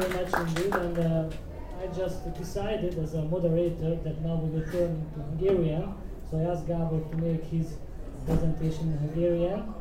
very much indeed. And uh, I just decided as a moderator that now we return to Hungarian. So I asked Gabor to make his presentation in Hungarian.